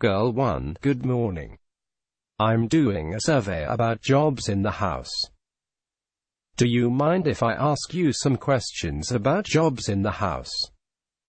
Girl 1, good morning. I'm doing a survey about jobs in the house. Do you mind if I ask you some questions about jobs in the house?